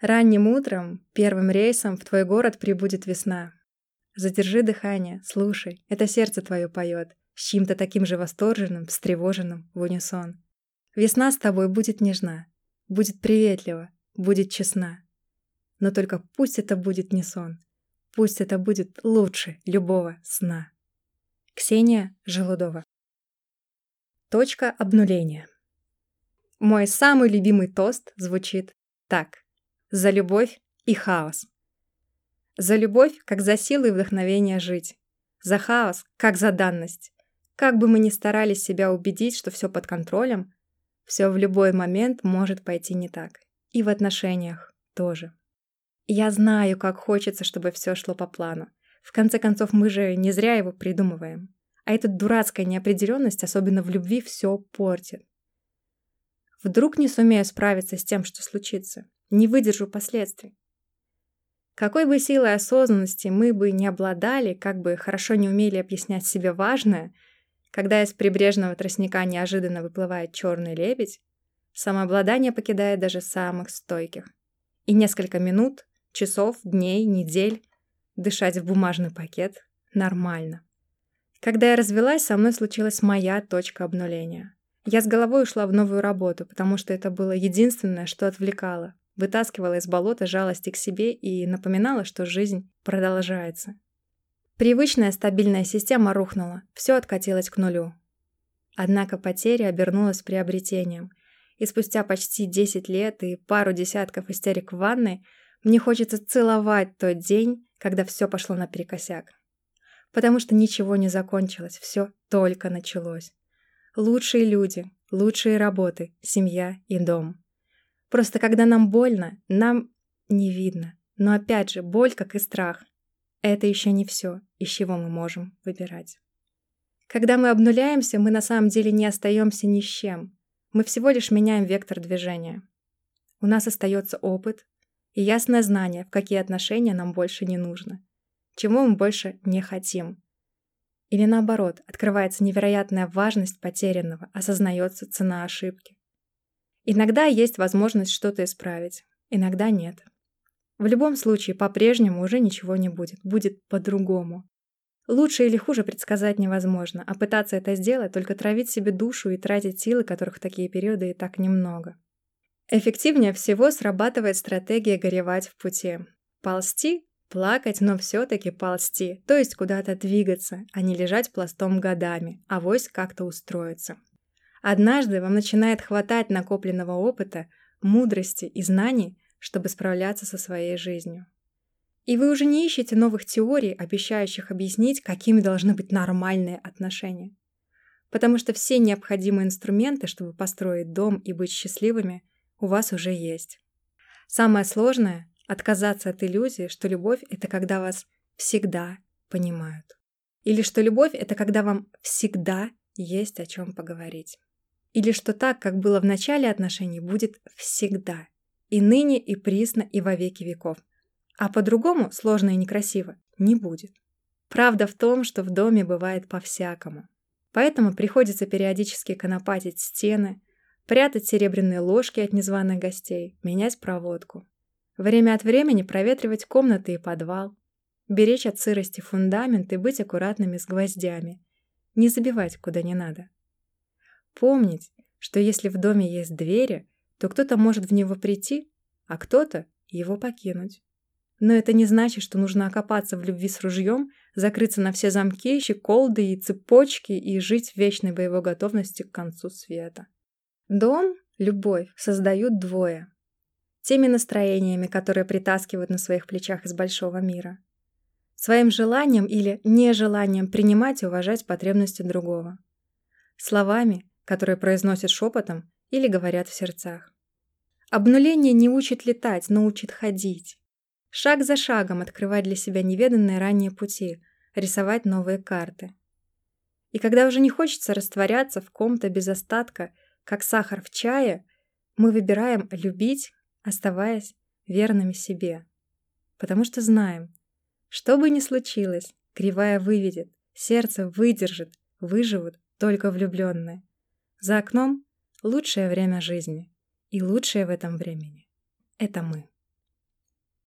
Ранним утром, первым рейсом в твой город прибудет весна. Задержи дыхание, слушай, это сердце твое поет, с чьим-то таким же восторженным, встревоженным, в унисон. Весна с тобой будет нежна, будет приветлива, будет честна. Но только пусть это будет не сон, пусть это будет лучше любого сна. Ксения Желудова Точка обнуления Мой самый любимый тост звучит так. За любовь и хаос. За любовь, как за силу и вдохновение жить. За хаос, как за данность. Как бы мы ни старались себя убедить, что все под контролем, все в любой момент может пойти не так. И в отношениях тоже. Я знаю, как хочется, чтобы все шло по плану. В конце концов, мы же не зря его придумываем. А эта дурацкая неопределенность, особенно в любви, все портит. Вдруг не сумею справиться с тем, что случится. Не выдержу последствий. Какой бы силой осознанности мы бы не обладали, как бы хорошо не умели объяснять себе важное, когда из прибрежного тростника неожиданно выплывает черный лебедь, самообладание покидает даже самых стойких. И несколько минут, часов, дней, недель дышать в бумажный пакет нормально. Когда я развелась, со мной случилась моя точка обнуления. Я с головой ушла в новую работу, потому что это было единственное, что отвлекало, вытаскивала из болота жалости к себе и напоминала, что жизнь продолжается. Привычная стабильная система рухнула, все откатилось к нулю. Однако потеря обернулась приобретением, и спустя почти 10 лет и пару десятков истерик в ванной мне хочется целовать тот день, когда все пошло наперекосяк. Потому что ничего не закончилось, все только началось. Лучшие люди, лучшие работы, семья и дом. Просто когда нам больно, нам не видно. Но опять же, боль, как и страх. Это еще не все, из чего мы можем выбирать. Когда мы обнуляемся, мы на самом деле не остаемся ни с чем. Мы всего лишь меняем вектор движения. У нас остается опыт и ясное знание, в какие отношения нам больше не нужно, чего мы больше не хотим. Или наоборот, открывается невероятная важность потерянного, осознается цена ошибки. Иногда есть возможность что-то исправить, иногда нет. В любом случае, по-прежнему уже ничего не будет, будет по-другому. Лучше или хуже предсказать невозможно, а пытаться это сделать только травить себе душу и тратить силы, которых в такие периоды и так немного. Эффективнее всего срабатывает стратегия горевать в пути. Ползти, плакать, но все-таки ползти, то есть куда-то двигаться, а не лежать пластом годами, а вось как-то устроиться. Однажды вам начинает хватать накопленного опыта, мудрости и знаний, чтобы справляться со своей жизнью. И вы уже не ищете новых теорий, обещающих объяснить, какими должны быть нормальные отношения. Потому что все необходимые инструменты, чтобы построить дом и быть счастливыми, у вас уже есть. Самое сложное – отказаться от иллюзии, что любовь – это когда вас всегда понимают. Или что любовь – это когда вам всегда есть о чем поговорить. Или что так, как было в начале отношений, будет всегда. И ныне, и присно, и во веки веков. А по-другому, сложно и некрасиво, не будет. Правда в том, что в доме бывает по-всякому. Поэтому приходится периодически конопатить стены, прятать серебряные ложки от незваных гостей, менять проводку. Время от времени проветривать комнаты и подвал, беречь от сырости фундамент и быть аккуратными с гвоздями, не забивать куда не надо. Помнить, что если в доме есть двери, то кто-то может в него прийти, а кто-то его покинуть. Но это не значит, что нужно окопаться в любви с ружьем, закрыться на все замки, щеколды и цепочки и жить в вечной боевой готовности к концу света. Дом, любовь создают двое. Теми настроениями, которые притаскивают на своих плечах из большого мира. Своим желанием или нежеланием принимать и уважать потребности другого. Словами, которые произносят шепотом или говорят в сердцах. Обнуление не учит летать, но учит ходить. Шаг за шагом открывать для себя неведанные ранее пути, рисовать новые карты. И когда уже не хочется растворяться в ком-то без остатка, как сахар в чае, мы выбираем любить, оставаясь верными себе. Потому что знаем, что бы ни случилось, кривая выведет, сердце выдержит, выживут только влюбленные. За окном лучшее время жизни. И лучшее в этом времени – это мы.